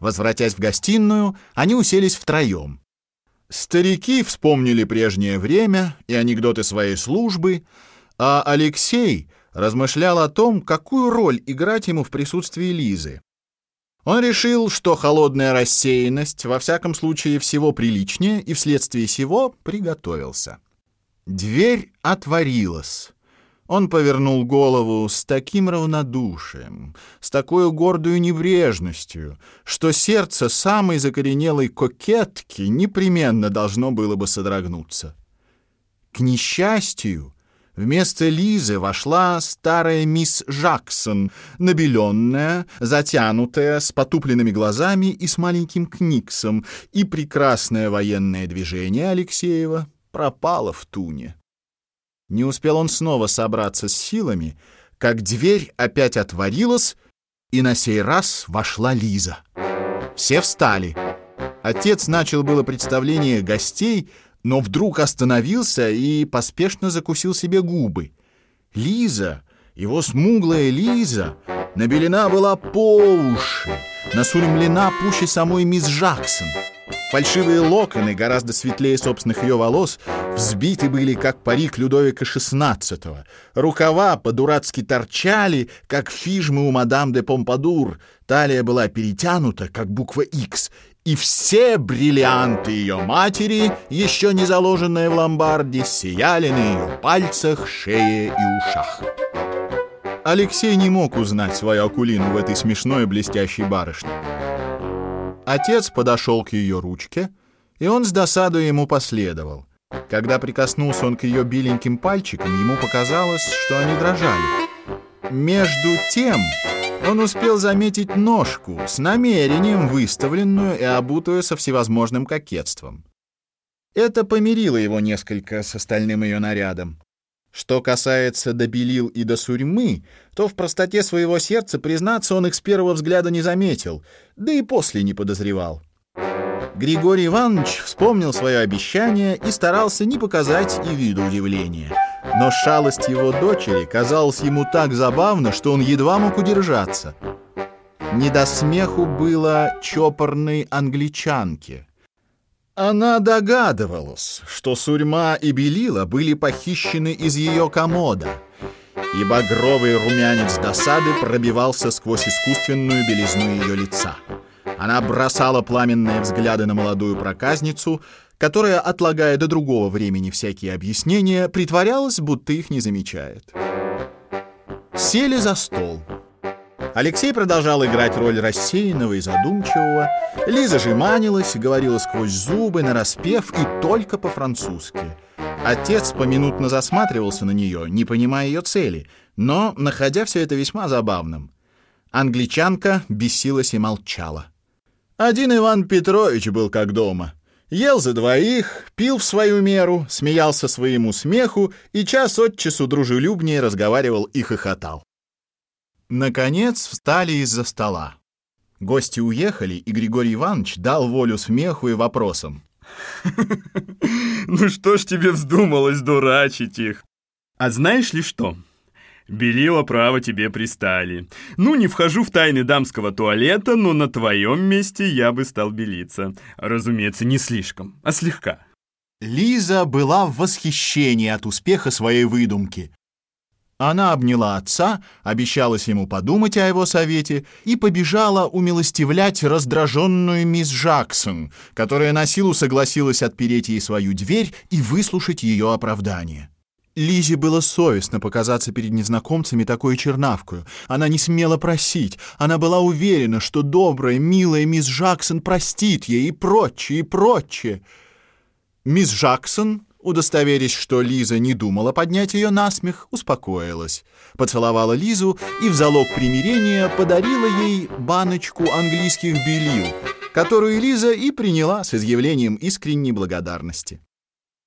Возвратясь в гостиную, они уселись втроем. Старики вспомнили прежнее время и анекдоты своей службы, а Алексей размышлял о том, какую роль играть ему в присутствии Лизы. Он решил, что холодная рассеянность во всяком случае всего приличнее, и вследствие сего приготовился. Дверь отворилась. Он повернул голову с таким равнодушием, с такой гордой небрежностью, что сердце самой закоренелой кокетки непременно должно было бы содрогнуться. К несчастью, вместо Лизы вошла старая мисс Жаксон, набеленная, затянутая, с потупленными глазами и с маленьким книксом, и прекрасное военное движение Алексеева пропало в туне. Не успел он снова собраться с силами, как дверь опять отворилась, и на сей раз вошла Лиза. Все встали. Отец начал было представление гостей, но вдруг остановился и поспешно закусил себе губы. Лиза, его смуглая Лиза, набелена была по уши, насурмлена пуще самой мисс Джаксон. Фальшивые локоны, гораздо светлее собственных ее волос, взбиты были, как парик Людовика XVI. Рукава по-дурацки торчали, как фижмы у мадам де Помпадур. Талия была перетянута, как буква X, и все бриллианты ее матери, еще не заложенные в ломбарде, сияли на ее пальцах, шее и ушах. Алексей не мог узнать свою Акулину в этой смешной блестящей барышне. Отец подошел к ее ручке, и он с досадой ему последовал. Когда прикоснулся он к ее беленьким пальчикам, ему показалось, что они дрожали. Между тем он успел заметить ножку с намерением выставленную и обутую со всевозможным кокетством. Это помирило его несколько с остальным ее нарядом. Что касается до белил и до сурьмы, то в простоте своего сердца, признаться, он их с первого взгляда не заметил, да и после не подозревал. Григорий Иванович вспомнил свое обещание и старался не показать и виду удивления. Но шалость его дочери казалась ему так забавно, что он едва мог удержаться. Не до смеху было чопорной англичанке. Она догадывалась, что Сурьма и Белила были похищены из ее комода, и багровый румянец досады пробивался сквозь искусственную белизну ее лица. Она бросала пламенные взгляды на молодую проказницу, которая, отлагая до другого времени всякие объяснения, притворялась, будто их не замечает. Сели за стол. Алексей продолжал играть роль рассеянного и задумчивого. Лиза же манилась, говорила сквозь зубы, нараспев и только по-французски. Отец поминутно засматривался на нее, не понимая ее цели, но находя все это весьма забавным. Англичанка бесилась и молчала. Один Иван Петрович был как дома. Ел за двоих, пил в свою меру, смеялся своему смеху и час от часу дружелюбнее разговаривал и хохотал. Наконец встали из-за стола. Гости уехали, и Григорий Иванович дал волю смеху и вопросам. «Ну что ж тебе вздумалось дурачить их? А знаешь ли что? Белила право тебе пристали. Ну, не вхожу в тайны дамского туалета, но на твоем месте я бы стал белиться. Разумеется, не слишком, а слегка». Лиза была в восхищении от успеха своей выдумки. Она обняла отца, обещалась ему подумать о его совете и побежала умилостивлять раздраженную мисс Джаксон, которая на силу согласилась отпереть ей свою дверь и выслушать ее оправдание. Лизе было совестно показаться перед незнакомцами такой чернавкою. Она не смела просить. Она была уверена, что добрая, милая мисс Джаксон простит ей и прочее, и прочее. Мисс Джаксон удостоверясь, что Лиза не думала поднять ее на смех, успокоилась, поцеловала Лизу и в залог примирения подарила ей баночку английских белил, которую Лиза и приняла с изъявлением искренней благодарности.